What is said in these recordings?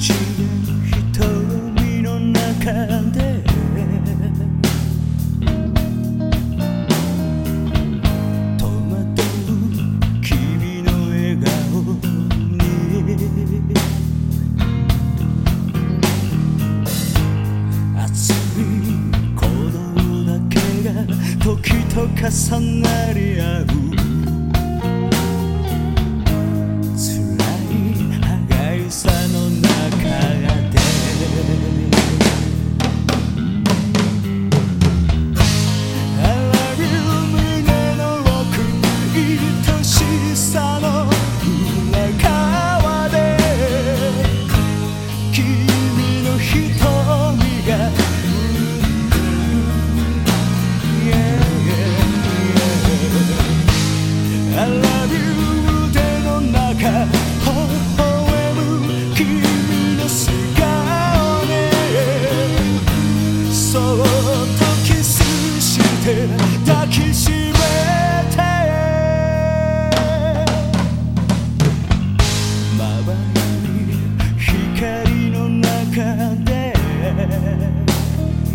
ちや瞳の中で。戸惑う君の笑顔に。熱い子供だけが時と重なり合う。とキして抱きしめて。まばゆい光の中で、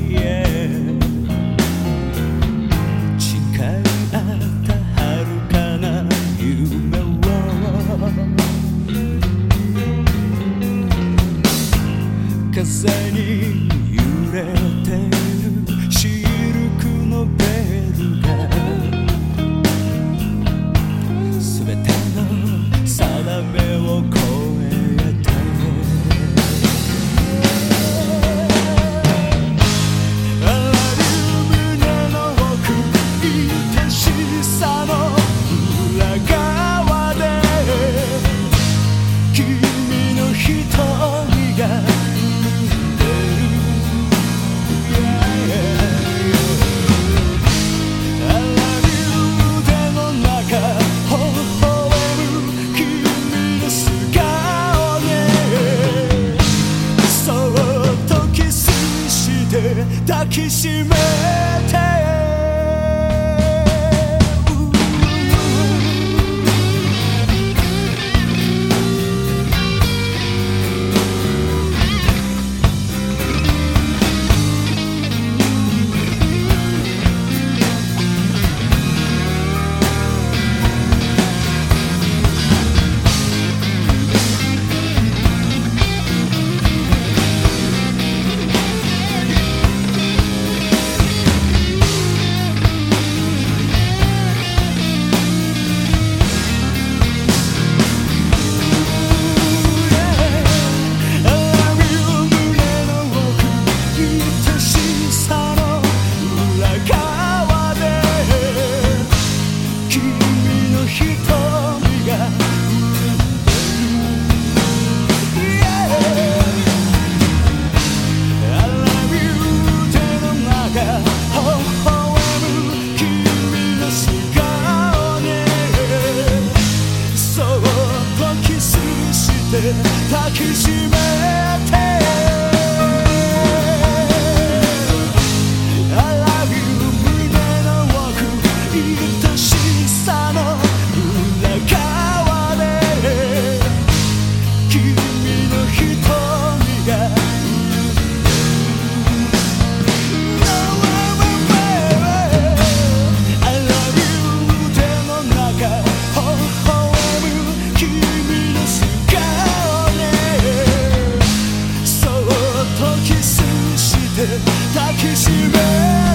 yeah、誓い合った遥かな夢を。風に揺れて。抱抱きしめ